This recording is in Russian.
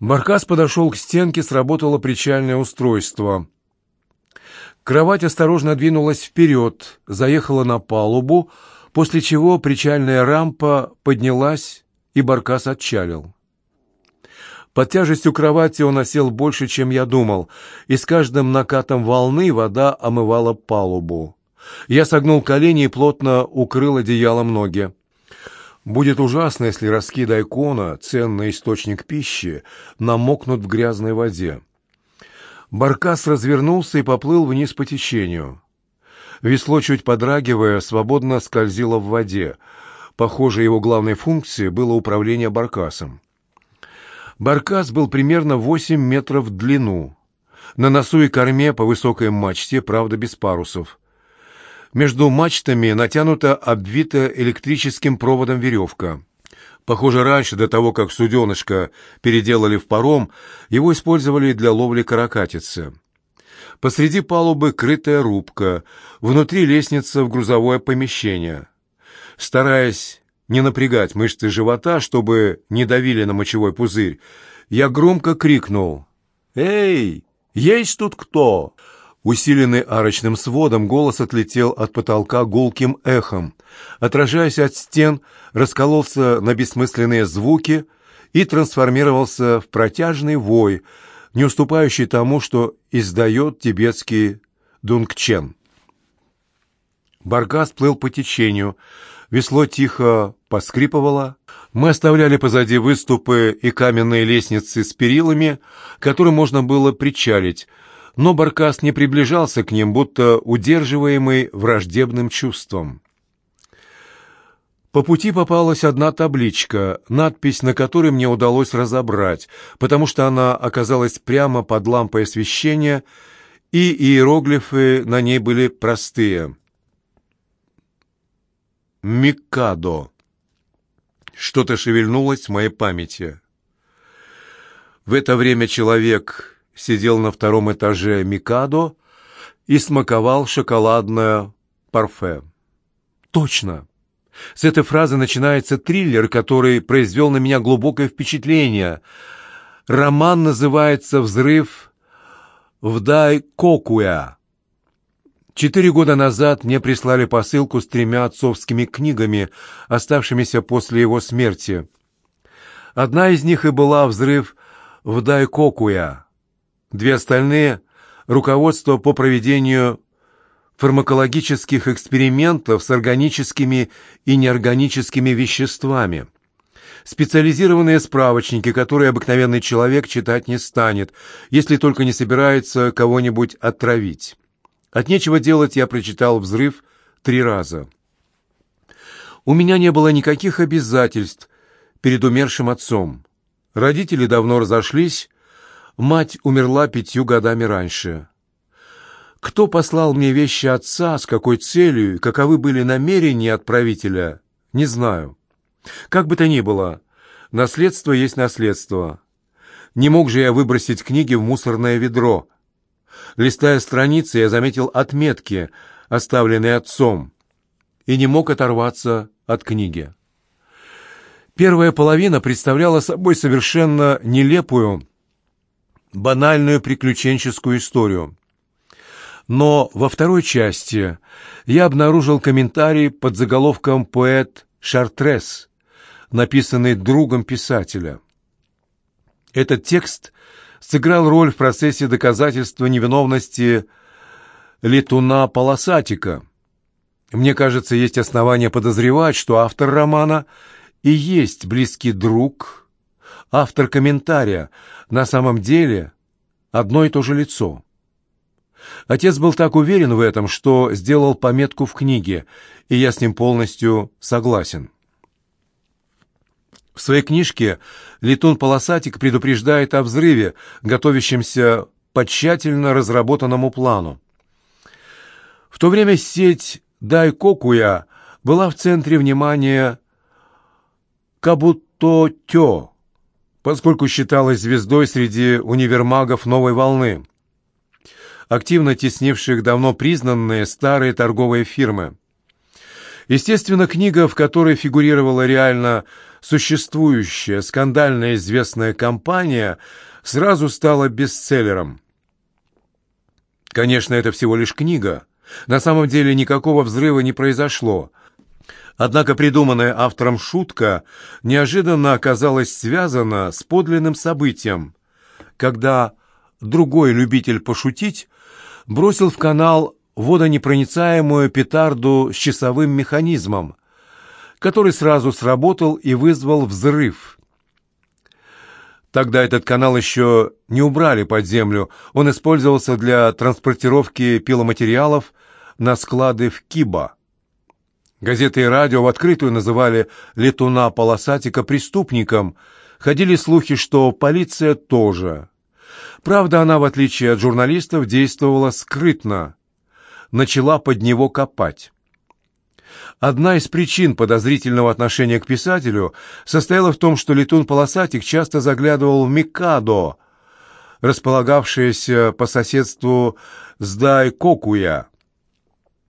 Баркас подошел к стенке, сработало причальное устройство. Кровать осторожно двинулась вперед, заехала на палубу, после чего причальная рампа поднялась, и Баркас отчалил. Под тяжестью кровати он осел больше, чем я думал, и с каждым накатом волны вода омывала палубу. Я согнул колени и плотно укрыл одеялом ноги. Будет ужасно, если раскид айкона, ценный источник пищи, намокнут в грязной воде. Баркас развернулся и поплыл вниз по течению. Весло, чуть подрагивая, свободно скользило в воде. Похоже, его главной функцией было управление баркасом. Баркас был примерно 8 метров в длину. На носу и корме по высокой мачте, правда, без парусов. Между мачтами натянута обвита электрическим проводом веревка. Похоже, раньше, до того, как суденышко переделали в паром, его использовали для ловли каракатицы. Посреди палубы крытая рубка, внутри лестница в грузовое помещение. Стараясь не напрягать мышцы живота, чтобы не давили на мочевой пузырь, я громко крикнул «Эй, есть тут кто?» Усиленный арочным сводом, голос отлетел от потолка гулким эхом. Отражаясь от стен, раскололся на бессмысленные звуки и трансформировался в протяжный вой, не уступающий тому, что издает тибетский дунгчен. Баргас плыл по течению, Весло тихо поскрипывало. Мы оставляли позади выступы и каменные лестницы с перилами, которым можно было причалить, но Баркас не приближался к ним, будто удерживаемый враждебным чувством. По пути попалась одна табличка, надпись на которой мне удалось разобрать, потому что она оказалась прямо под лампой освещения, и иероглифы на ней были простые. Микадо. Что-то шевельнулось в моей памяти. В это время человек сидел на втором этаже Микадо и смаковал шоколадное парфе. Точно! С этой фразы начинается триллер, который произвел на меня глубокое впечатление. Роман называется «Взрыв в Дай-Кокуя». Четыре года назад мне прислали посылку с тремя отцовскими книгами, оставшимися после его смерти. Одна из них и была «Взрыв в Дайкокуя». Две остальные — руководство по проведению фармакологических экспериментов с органическими и неорганическими веществами. Специализированные справочники, которые обыкновенный человек читать не станет, если только не собирается кого-нибудь отравить. От нечего делать я прочитал «Взрыв» три раза. У меня не было никаких обязательств перед умершим отцом. Родители давно разошлись, мать умерла пятью годами раньше. Кто послал мне вещи отца, с какой целью и каковы были намерения отправителя, не знаю. Как бы то ни было, наследство есть наследство. Не мог же я выбросить книги в мусорное ведро — Листая страницы, я заметил отметки, оставленные отцом, и не мог оторваться от книги. Первая половина представляла собой совершенно нелепую, банальную приключенческую историю. Но во второй части я обнаружил комментарий под заголовком «Поэт Шартрес», написанный другом писателя. Этот текст сыграл роль в процессе доказательства невиновности летуна Полосатика. Мне кажется, есть основания подозревать, что автор романа и есть близкий друг, автор комментария, на самом деле одно и то же лицо. Отец был так уверен в этом, что сделал пометку в книге, и я с ним полностью согласен. В своей книжке Летун Полосатик предупреждает о взрыве, готовящемся по тщательно разработанному плану. В то время сеть Дайкокуя была в центре внимания Кабутотё, поскольку считалась звездой среди универмагов новой волны, активно теснивших давно признанные старые торговые фирмы. Естественно, книга, в которой фигурировала реально существующая скандально известная компания сразу стала бестселлером. Конечно, это всего лишь книга. На самом деле никакого взрыва не произошло. Однако придуманная автором шутка неожиданно оказалась связана с подлинным событием, когда другой любитель пошутить бросил в канал водонепроницаемую петарду с часовым механизмом, который сразу сработал и вызвал взрыв. Тогда этот канал еще не убрали под землю, он использовался для транспортировки пиломатериалов на склады в Киба. Газеты и радио в открытую называли летуна полосатика преступником. Ходили слухи, что полиция тоже. Правда, она, в отличие от журналистов, действовала скрытно. Начала под него копать. Одна из причин подозрительного отношения к писателю состояла в том, что летун полосатик часто заглядывал в Микадо, располагавшееся по соседству с Дайкокуя,